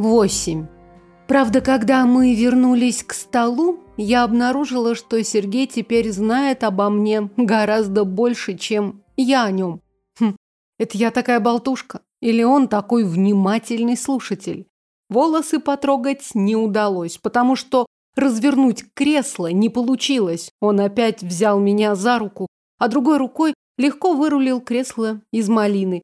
8. Правда, когда мы вернулись к столу, я обнаружила, что Сергей теперь знает обо мне гораздо больше, чем я о нем. Хм, это я такая болтушка? Или он такой внимательный слушатель? Волосы потрогать не удалось, потому что развернуть кресло не получилось. Он опять взял меня за руку, а другой рукой легко вырулил кресло из малины.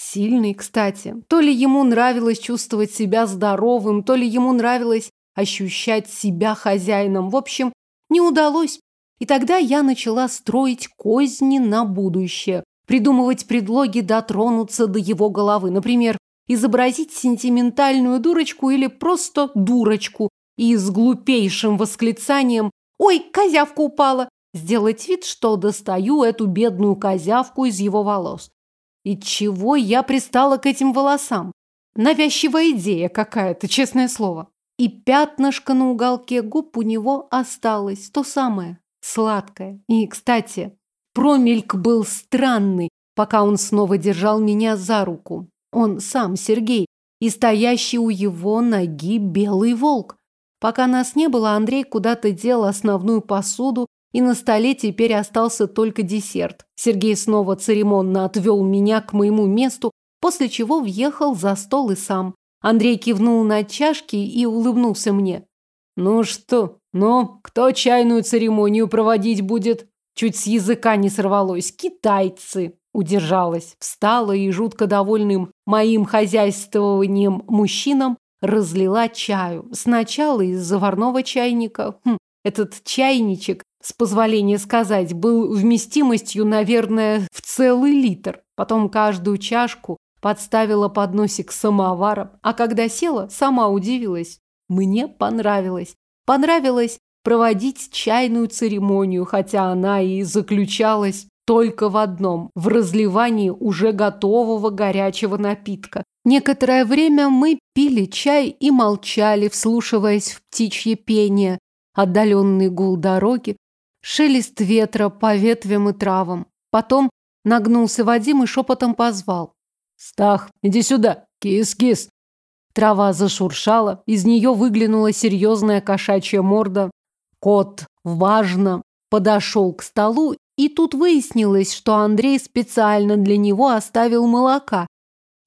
Сильный, кстати. То ли ему нравилось чувствовать себя здоровым, то ли ему нравилось ощущать себя хозяином. В общем, не удалось. И тогда я начала строить козни на будущее, придумывать предлоги дотронуться до его головы. Например, изобразить сентиментальную дурочку или просто дурочку и с глупейшим восклицанием «Ой, козявка упала!» сделать вид, что достаю эту бедную козявку из его волос. И чего я пристала к этим волосам? Навязчивая идея какая-то, честное слово. И пятнышко на уголке губ у него осталось, то самое, сладкое. И, кстати, промельк был странный, пока он снова держал меня за руку. Он сам, Сергей, и стоящий у его ноги белый волк. Пока нас не было, Андрей куда-то дел основную посуду, и на столе теперь остался только десерт. Сергей снова церемонно отвел меня к моему месту, после чего въехал за стол и сам. Андрей кивнул на чашки и улыбнулся мне. «Ну что, ну, кто чайную церемонию проводить будет?» Чуть с языка не сорвалось. «Китайцы!» Удержалась, встала и, жутко довольным моим хозяйствованием мужчинам, разлила чаю. Сначала из заварного чайника. Хм, этот чайничек с позволения сказать, был вместимостью, наверное, в целый литр. Потом каждую чашку подставила под носик самовара, а когда села, сама удивилась. Мне понравилось. Понравилось проводить чайную церемонию, хотя она и заключалась только в одном – в разливании уже готового горячего напитка. Некоторое время мы пили чай и молчали, вслушиваясь в птичье пение, отдаленный гул дороги, шелест ветра по ветвям и травам. Потом нагнулся Вадим и шепотом позвал. «Стах, иди сюда! Кис-кис!» Трава зашуршала, из нее выглянула серьезная кошачья морда. Кот, важно, подошел к столу, и тут выяснилось, что Андрей специально для него оставил молока.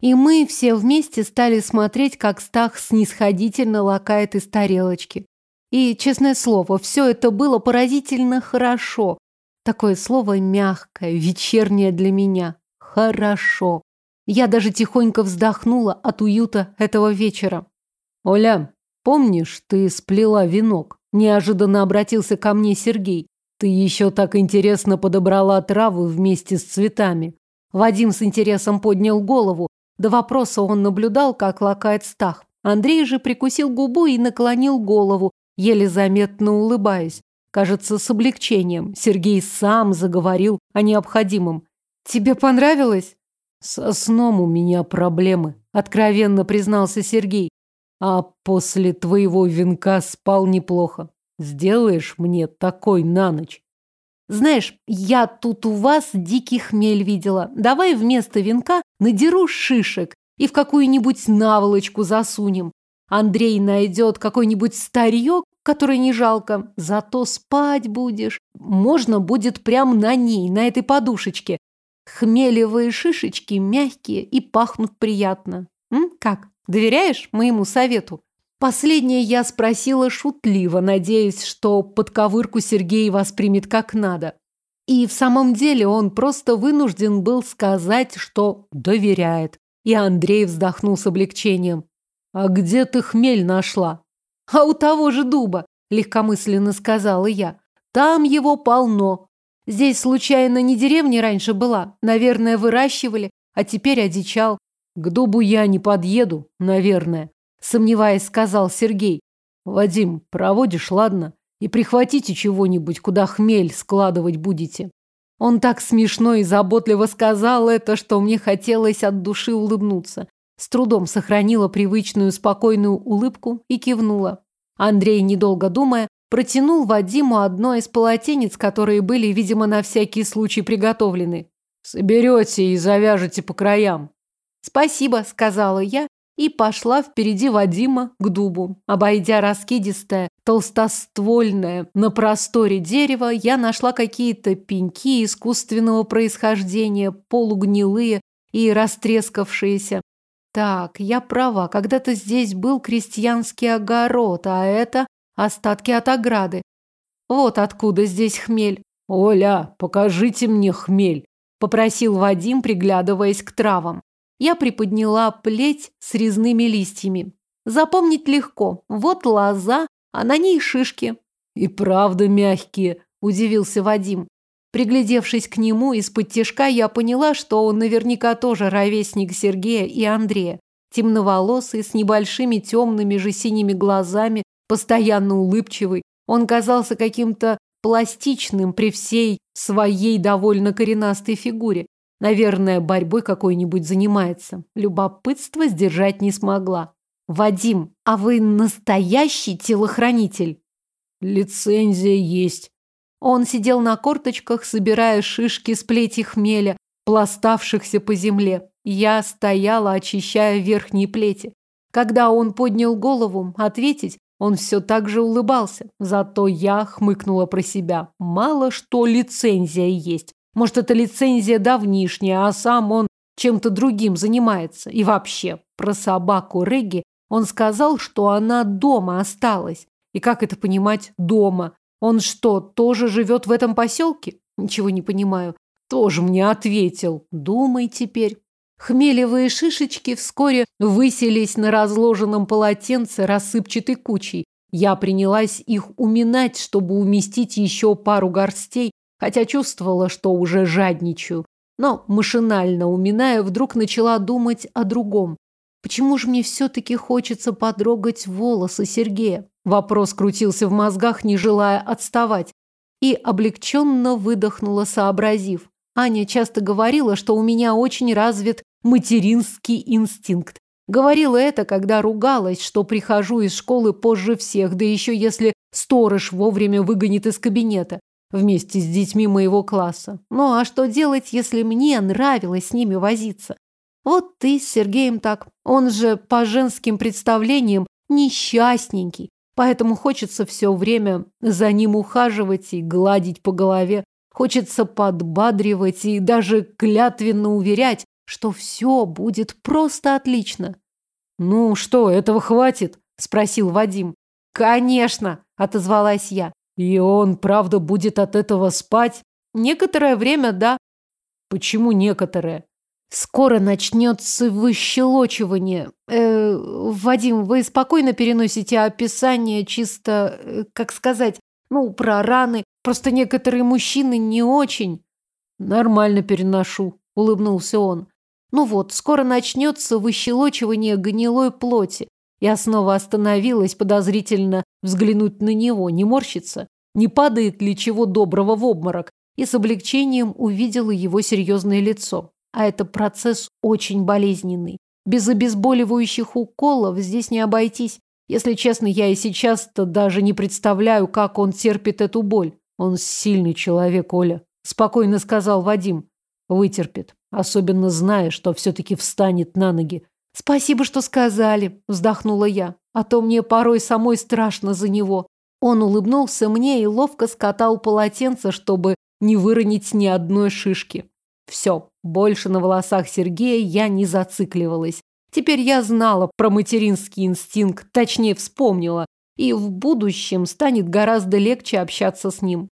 И мы все вместе стали смотреть, как Стах снисходительно лакает из тарелочки. И, честное слово, все это было поразительно хорошо. Такое слово мягкое, вечернее для меня. Хорошо. Я даже тихонько вздохнула от уюта этого вечера. «Оля, помнишь, ты сплела венок?» Неожиданно обратился ко мне Сергей. «Ты еще так интересно подобрала травы вместе с цветами». Вадим с интересом поднял голову. До вопроса он наблюдал, как лакает стах. Андрей же прикусил губу и наклонил голову, еле заметно улыбаясь. Кажется, с облегчением. Сергей сам заговорил о необходимом. «Тебе понравилось?» «Со сном у меня проблемы», — откровенно признался Сергей. «А после твоего венка спал неплохо. Сделаешь мне такой на ночь?» «Знаешь, я тут у вас дикий хмель видела. Давай вместо венка надеру шишек и в какую-нибудь наволочку засунем. Андрей найдет какой-нибудь старье, которое не жалко, зато спать будешь. Можно будет прямо на ней, на этой подушечке. Хмелевые шишечки мягкие и пахнут приятно. М? Как, доверяешь моему совету? Последнее я спросила шутливо, надеясь, что подковырку Сергей воспримет как надо. И в самом деле он просто вынужден был сказать, что доверяет. И Андрей вздохнул с облегчением. «А где ты хмель нашла?» «А у того же дуба», – легкомысленно сказала я. «Там его полно. Здесь, случайно, не деревня раньше была? Наверное, выращивали, а теперь одичал». «К дубу я не подъеду, наверное», – сомневаясь, сказал Сергей. «Вадим, проводишь, ладно? И прихватите чего-нибудь, куда хмель складывать будете». Он так смешно и заботливо сказал это, что мне хотелось от души улыбнуться. С трудом сохранила привычную спокойную улыбку и кивнула. Андрей, недолго думая, протянул Вадиму одно из полотенец, которые были, видимо, на всякий случай приготовлены. «Соберете и завяжете по краям». «Спасибо», — сказала я и пошла впереди Вадима к дубу. Обойдя раскидистое, толстоствольное на просторе дерево, я нашла какие-то пеньки искусственного происхождения, полугнилые и растрескавшиеся. Так, я права, когда-то здесь был крестьянский огород, а это остатки от ограды. Вот откуда здесь хмель. «Оля, покажите мне хмель», – попросил Вадим, приглядываясь к травам. Я приподняла плеть с резными листьями. Запомнить легко. Вот лоза, а на ней шишки. И правда мягкие, удивился Вадим. Приглядевшись к нему из-под тишка, я поняла, что он наверняка тоже ровесник Сергея и Андрея. Темноволосый, с небольшими темными же синими глазами, постоянно улыбчивый. Он казался каким-то пластичным при всей своей довольно коренастой фигуре. Наверное, борьбой какой-нибудь занимается. Любопытство сдержать не смогла. «Вадим, а вы настоящий телохранитель?» «Лицензия есть». Он сидел на корточках, собирая шишки с плети хмеля, пластавшихся по земле. Я стояла, очищая верхние плети. Когда он поднял голову, ответить, он все так же улыбался. Зато я хмыкнула про себя. Мало что лицензия есть. Может, это лицензия давнишняя, а сам он чем-то другим занимается. И вообще, про собаку Регги он сказал, что она дома осталась. И как это понимать «дома»? Он что, тоже живет в этом поселке? Ничего не понимаю. Тоже мне ответил. Думай теперь. Хмелевые шишечки вскоре выселись на разложенном полотенце рассыпчатой кучей. Я принялась их уминать, чтобы уместить еще пару горстей, хотя чувствовала, что уже жадничаю. Но, машинально уминая, вдруг начала думать о другом. Почему же мне все-таки хочется потрогать волосы Сергея? Вопрос крутился в мозгах, не желая отставать. И облегченно выдохнула, сообразив. Аня часто говорила, что у меня очень развит материнский инстинкт. Говорила это, когда ругалась, что прихожу из школы позже всех, да еще если сторож вовремя выгонит из кабинета вместе с детьми моего класса. Ну а что делать, если мне нравилось с ними возиться? Вот ты с Сергеем так. Он же по женским представлениям несчастненький, поэтому хочется все время за ним ухаживать и гладить по голове. Хочется подбадривать и даже клятвенно уверять, что все будет просто отлично. «Ну что, этого хватит?» – спросил Вадим. «Конечно!» – отозвалась я. И он, правда, будет от этого спать? Некоторое время, да. Почему некоторое? Скоро начнется выщелочивание. Э, Вадим, вы спокойно переносите описание чисто, э, как сказать, ну, про раны. Просто некоторые мужчины не очень. Нормально переношу, улыбнулся он. Ну вот, скоро начнется выщелочивание гнилой плоти. Я снова остановилась, подозрительно взглянуть на него, не морщится, не падает ли чего доброго в обморок, и с облегчением увидела его серьезное лицо. А это процесс очень болезненный. Без обезболивающих уколов здесь не обойтись. Если честно, я и сейчас-то даже не представляю, как он терпит эту боль. Он сильный человек, Оля, спокойно сказал Вадим. Вытерпит, особенно зная, что все-таки встанет на ноги. «Спасибо, что сказали», – вздохнула я. «А то мне порой самой страшно за него». Он улыбнулся мне и ловко скатал полотенце, чтобы не выронить ни одной шишки. Все, больше на волосах Сергея я не зацикливалась. Теперь я знала про материнский инстинкт, точнее вспомнила, и в будущем станет гораздо легче общаться с ним.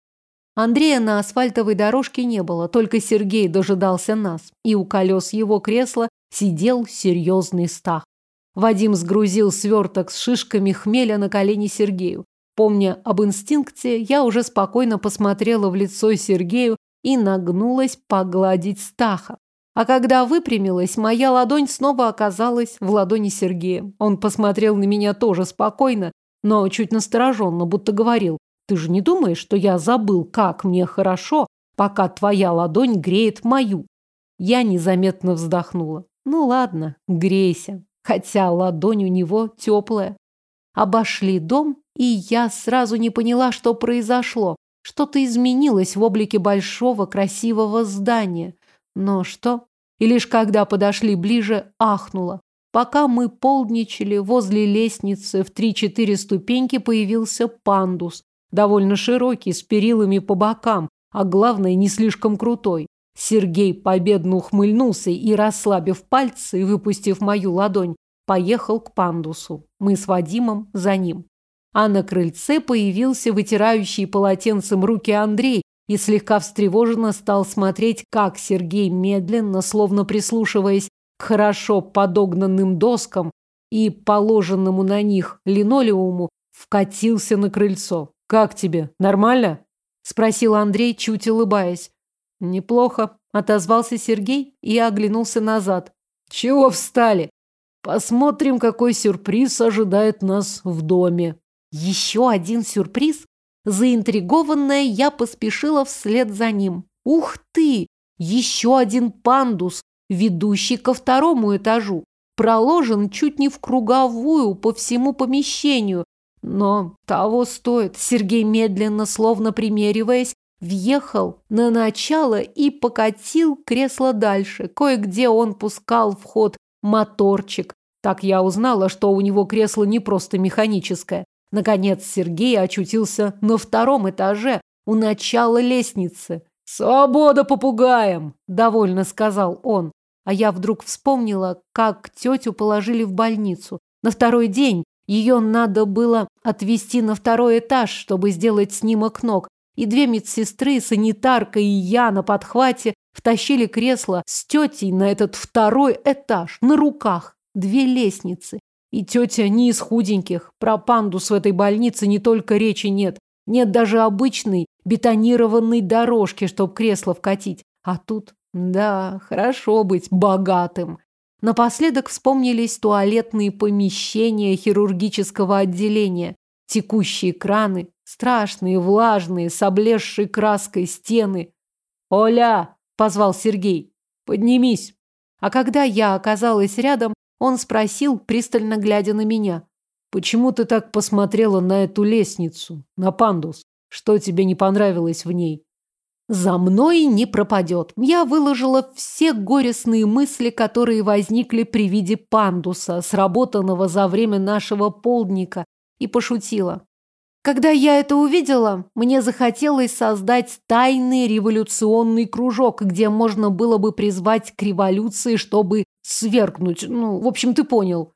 Андрея на асфальтовой дорожке не было, только Сергей дожидался нас, и у колес его кресла сидел серьезный стах. Вадим сгрузил сверток с шишками хмеля на колени Сергею. Помня об инстинкте, я уже спокойно посмотрела в лицо Сергею и нагнулась погладить Стаха. А когда выпрямилась, моя ладонь снова оказалась в ладони Сергея. Он посмотрел на меня тоже спокойно, но чуть настороженно, будто говорил, «Ты же не думаешь, что я забыл, как мне хорошо, пока твоя ладонь греет мою?» Я незаметно вздохнула. Ну ладно, грейся. Хотя ладонь у него теплая. Обошли дом, и я сразу не поняла, что произошло. Что-то изменилось в облике большого красивого здания. Но что? И лишь когда подошли ближе, ахнула. Пока мы полдничали, возле лестницы в три-четыре ступеньки появился пандус, довольно широкий, с перилами по бокам, а главное, не слишком крутой. Сергей победно ухмыльнулся и, расслабив пальцы и выпустив мою ладонь, поехал к пандусу. Мы с Вадимом за ним. А на крыльце появился вытирающий полотенцем руки Андрей и слегка встревоженно стал смотреть, как Сергей медленно, словно прислушиваясь к хорошо подогнанным доскам и положенному на них линолеуму, вкатился на крыльцо. «Как тебе? Нормально?» – спросил Андрей, чуть улыбаясь. «Неплохо», – отозвался Сергей и оглянулся назад. «Чего встали? Посмотрим, какой сюрприз ожидает нас в доме». Еще один сюрприз? Заинтригованная, я поспешила вслед за ним. Ух ты! Еще один пандус, ведущий ко второму этажу. Проложен чуть не в круговую по всему помещению. Но того стоит. Сергей медленно, словно примериваясь, въехал на начало и покатил кресло дальше. Кое-где он пускал в ход моторчик. Так я узнала, что у него кресло не просто механическое. Наконец Сергей очутился на втором этаже, у начала лестницы. «Свобода попугаем!» – довольно сказал он. А я вдруг вспомнила, как тетю положили в больницу. На второй день ее надо было отвезти на второй этаж, чтобы сделать снимок ног. И две медсестры, санитарка и я на подхвате втащили кресло с тетей на этот второй этаж, на руках. Две лестницы. И тетя не из худеньких. Про пандус в этой больнице не только речи нет. Нет даже обычной бетонированной дорожки, чтоб кресло вкатить. А тут, да, хорошо быть богатым. Напоследок вспомнились туалетные помещения хирургического отделения. Текущие краны, страшные, влажные, с облезшей краской стены. «Оля!» – позвал Сергей. «Поднимись!» А когда я оказалась рядом, он спросил, пристально глядя на меня. «Почему ты так посмотрела на эту лестницу, на пандус? Что тебе не понравилось в ней?» «За мной не пропадет. Я выложила все горестные мысли, которые возникли при виде пандуса, сработанного за время нашего полдника, и пошутила. Когда я это увидела, мне захотелось создать тайный революционный кружок, где можно было бы призвать к революции, чтобы свергнуть. Ну, в общем, ты понял.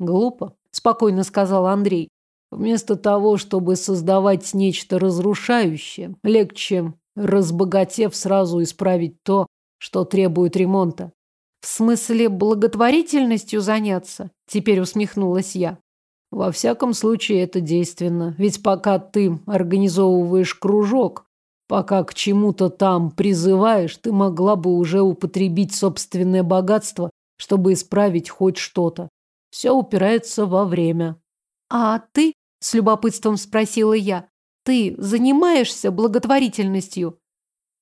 Глупо, спокойно сказал Андрей. Вместо того, чтобы создавать нечто разрушающее, легче, разбогатев, сразу исправить то, что требует ремонта. В смысле благотворительностью заняться? Теперь усмехнулась я. Во всяком случае, это действенно. Ведь пока ты организовываешь кружок, пока к чему-то там призываешь, ты могла бы уже употребить собственное богатство чтобы исправить хоть что-то. Все упирается во время. А ты? С любопытством спросила я. Ты занимаешься благотворительностью?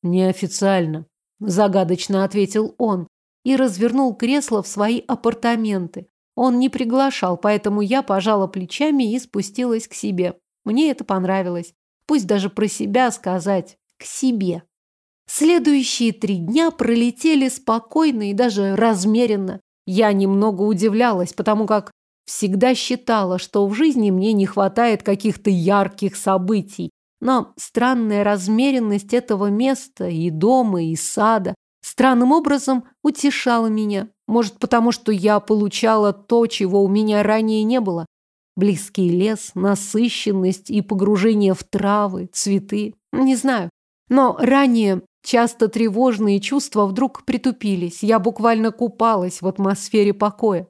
Неофициально, загадочно ответил он и развернул кресло в свои апартаменты. Он не приглашал, поэтому я пожала плечами и спустилась к себе. Мне это понравилось. Пусть даже про себя сказать. К себе. Следующие три дня пролетели спокойно и даже размеренно. Я немного удивлялась, потому как всегда считала, что в жизни мне не хватает каких-то ярких событий. Но странная размеренность этого места и дома, и сада странным образом утешала меня. Может, потому что я получала то, чего у меня ранее не было. Близкий лес, насыщенность и погружение в травы, цветы. Не знаю. Но ранее Часто тревожные чувства вдруг притупились. Я буквально купалась в атмосфере покоя.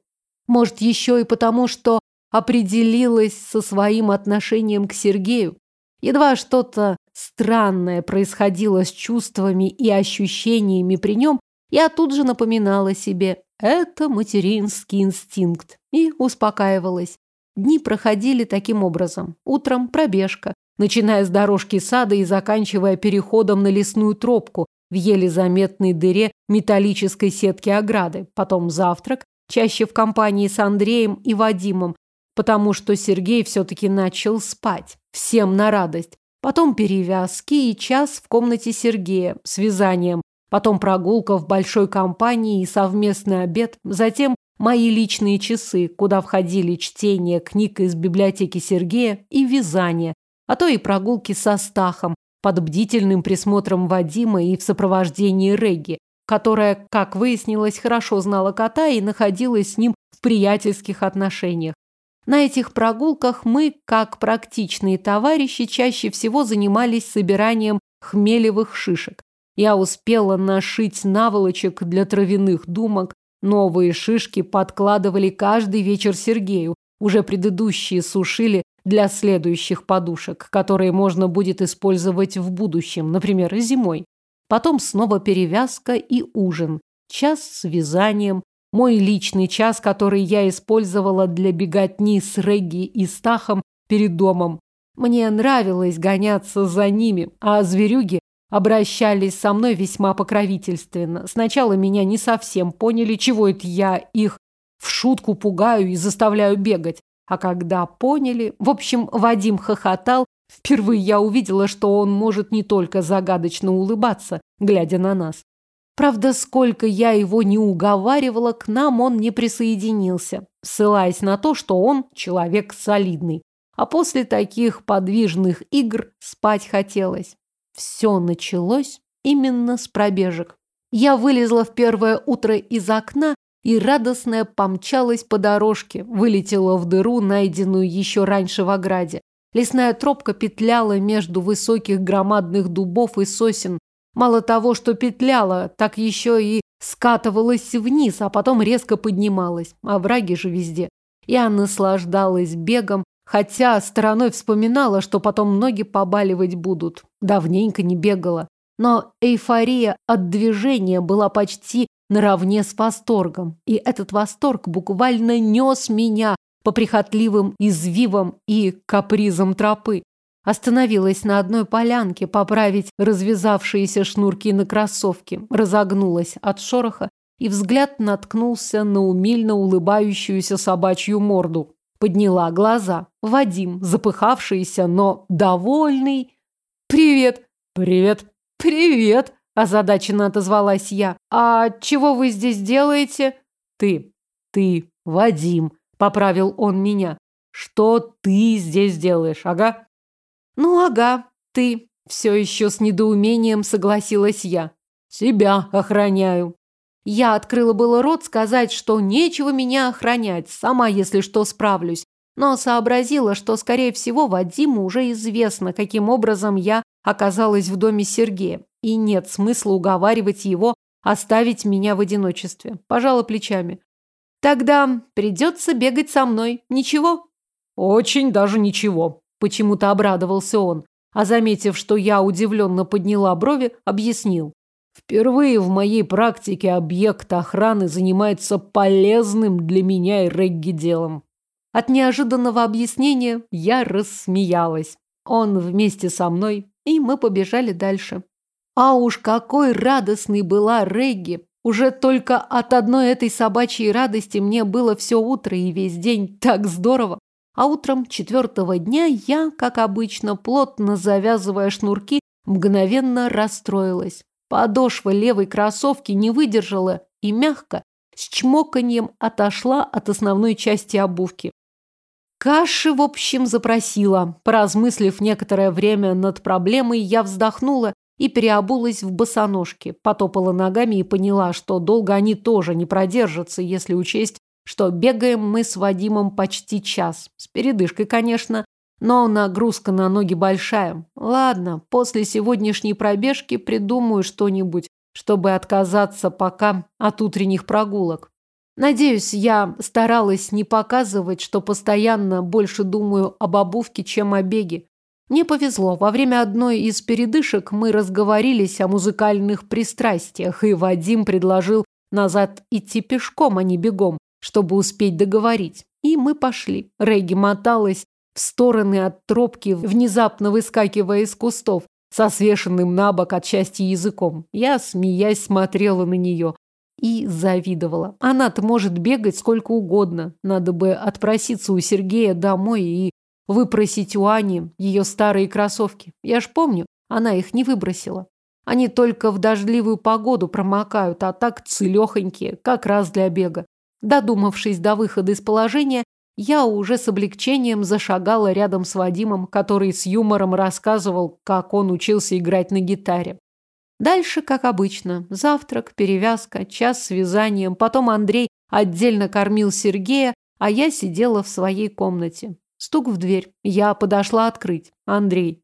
Может, еще и потому, что определилась со своим отношением к Сергею. Едва что-то странное происходило с чувствами и ощущениями при нем, я тут же напоминала себе «это материнский инстинкт» и успокаивалась. Дни проходили таким образом. Утром пробежка, начиная с дорожки сада и заканчивая переходом на лесную тропку в еле заметной дыре металлической сетки ограды. Потом завтрак, чаще в компании с Андреем и Вадимом, потому что Сергей все-таки начал спать. Всем на радость. Потом перевязки и час в комнате Сергея с вязанием. Потом прогулка в большой компании и совместный обед. Затем мои личные часы, куда входили чтение книг из библиотеки Сергея и вязание, а то и прогулки со Стахом под бдительным присмотром Вадима и в сопровождении Регги, которая, как выяснилось, хорошо знала кота и находилась с ним в приятельских отношениях. На этих прогулках мы, как практичные товарищи, чаще всего занимались собиранием хмелевых шишек. Я успела нашить наволочек для травяных думок, новые шишки подкладывали каждый вечер Сергею, уже предыдущие сушили для следующих подушек, которые можно будет использовать в будущем, например, зимой. Потом снова перевязка и ужин. Час с вязанием. Мой личный час, который я использовала для беготни с Регги и Стахом перед домом. Мне нравилось гоняться за ними, а зверюги обращались со мной весьма покровительственно. Сначала меня не совсем поняли, чего это я их в шутку пугаю и заставляю бегать. А когда поняли... В общем, Вадим хохотал. Впервые я увидела, что он может не только загадочно улыбаться, глядя на нас. Правда, сколько я его не уговаривала, к нам он не присоединился, ссылаясь на то, что он человек солидный. А после таких подвижных игр спать хотелось. Все началось именно с пробежек. Я вылезла в первое утро из окна и радостная помчалась по дорожке, вылетела в дыру, найденную еще раньше в ограде. Лесная тропка петляла между высоких громадных дубов и сосен. Мало того, что петляла, так еще и скатывалась вниз, а потом резко поднималась. Овраги же везде. Я наслаждалась бегом, хотя стороной вспоминала, что потом ноги побаливать будут. Давненько не бегала. Но эйфория от движения была почти наравне с восторгом. И этот восторг буквально нес меня по прихотливым извивам и капризам тропы. Остановилась на одной полянке поправить развязавшиеся шнурки на кроссовке, разогнулась от шороха, и взгляд наткнулся на умильно улыбающуюся собачью морду. Подняла глаза. Вадим, запыхавшийся, но довольный. «Привет!» «Привет!» «Привет!» Озадаченно отозвалась я. «А чего вы здесь делаете?» «Ты, ты, Вадим», — поправил он меня. «Что ты здесь делаешь, ага?» «Ну, ага, ты», — все еще с недоумением согласилась я. «Тебя охраняю». Я открыла было рот сказать, что нечего меня охранять, сама, если что, справлюсь, но сообразила, что, скорее всего, Вадиму уже известно, каким образом я оказалась в доме Сергея и нет смысла уговаривать его оставить меня в одиночестве. Пожала плечами. Тогда придется бегать со мной. Ничего? Очень даже ничего. Почему-то обрадовался он, а заметив, что я удивленно подняла брови, объяснил. Впервые в моей практике объект охраны занимается полезным для меня и Регги делом. От неожиданного объяснения я рассмеялась. Он вместе со мной, и мы побежали дальше. А уж какой радостной была Регги! Уже только от одной этой собачьей радости мне было все утро и весь день так здорово. А утром четвертого дня я, как обычно, плотно завязывая шнурки, мгновенно расстроилась. Подошва левой кроссовки не выдержала и мягко, с чмоканьем отошла от основной части обувки. Каши, в общем, запросила. Поразмыслив некоторое время над проблемой, я вздохнула и переобулась в босоножки, потопала ногами и поняла, что долго они тоже не продержатся, если учесть, что бегаем мы с Вадимом почти час. С передышкой, конечно, но нагрузка на ноги большая. Ладно, после сегодняшней пробежки придумаю что-нибудь, чтобы отказаться пока от утренних прогулок. Надеюсь, я старалась не показывать, что постоянно больше думаю об обувке, чем о беге. Мне повезло. Во время одной из передышек мы разговорились о музыкальных пристрастиях, и Вадим предложил назад идти пешком, а не бегом, чтобы успеть договорить. И мы пошли. Регги моталась в стороны от тропки, внезапно выскакивая из кустов, со свешенным на бок от счастья языком. Я, смеясь, смотрела на нее и завидовала. Она-то может бегать сколько угодно. Надо бы отпроситься у Сергея домой и выпросить у Ани ее старые кроссовки. Я ж помню, она их не выбросила. Они только в дождливую погоду промокают, а так целехонькие, как раз для бега. Додумавшись до выхода из положения, я уже с облегчением зашагала рядом с Вадимом, который с юмором рассказывал, как он учился играть на гитаре. Дальше, как обычно, завтрак, перевязка, час с вязанием, потом Андрей отдельно кормил Сергея, а я сидела в своей комнате. Стук в дверь. Я подошла открыть. Андрей.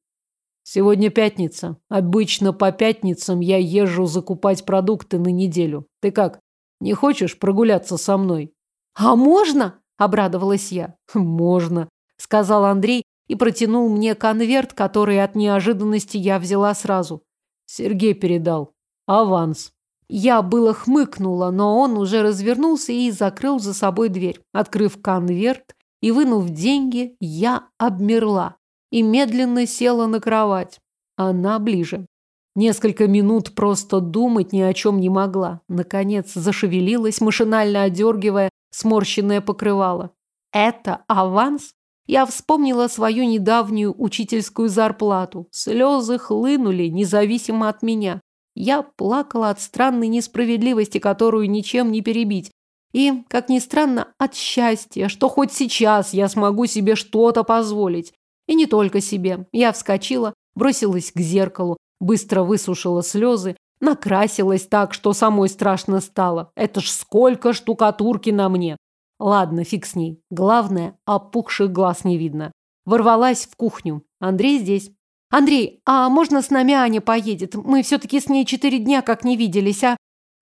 Сегодня пятница. Обычно по пятницам я езжу закупать продукты на неделю. Ты как, не хочешь прогуляться со мной? А можно? Обрадовалась я. Можно, сказал Андрей и протянул мне конверт, который от неожиданности я взяла сразу. Сергей передал. Аванс. Я было хмыкнула, но он уже развернулся и закрыл за собой дверь. Открыв конверт и вынув деньги, я обмерла и медленно села на кровать. Она ближе. Несколько минут просто думать ни о чем не могла. Наконец зашевелилась, машинально одергивая сморщенное покрывало. Это аванс? Я вспомнила свою недавнюю учительскую зарплату. Слезы хлынули, независимо от меня. Я плакала от странной несправедливости, которую ничем не перебить. И, как ни странно, от счастья, что хоть сейчас я смогу себе что-то позволить. И не только себе. Я вскочила, бросилась к зеркалу, быстро высушила слезы, накрасилась так, что самой страшно стало. Это ж сколько штукатурки на мне. Ладно, фиг с ней. Главное, опухших глаз не видно. Ворвалась в кухню. Андрей здесь. Андрей, а можно с нами Аня поедет? Мы все-таки с ней четыре дня как не виделись, а?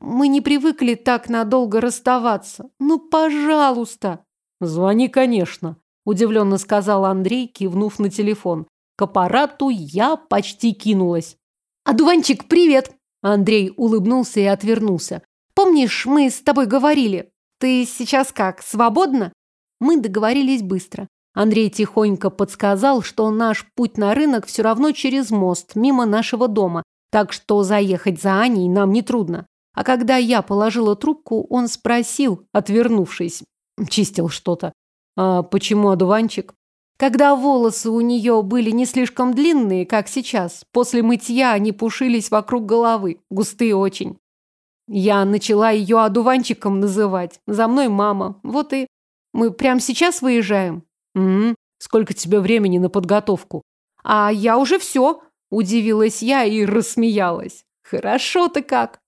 Мы не привыкли так надолго расставаться. Ну, пожалуйста. Звони, конечно, удивленно сказал Андрей, кивнув на телефон. К аппарату я почти кинулась. «Адуванчик, привет!» Андрей улыбнулся и отвернулся. «Помнишь, мы с тобой говорили? Ты сейчас как, свободна? Мы договорились быстро. Андрей тихонько подсказал, что наш путь на рынок все равно через мост, мимо нашего дома, так что заехать за Аней нам нетрудно. А когда я положила трубку, он спросил, отвернувшись, чистил что-то. «А почему одуванчик?» Когда волосы у нее были не слишком длинные, как сейчас, после мытья они пушились вокруг головы, густые очень. Я начала ее одуванчиком называть. За мной мама. Вот и мы прямо сейчас выезжаем. Угу. Сколько тебе времени на подготовку? А я уже все. Удивилась я и рассмеялась. Хорошо ты как.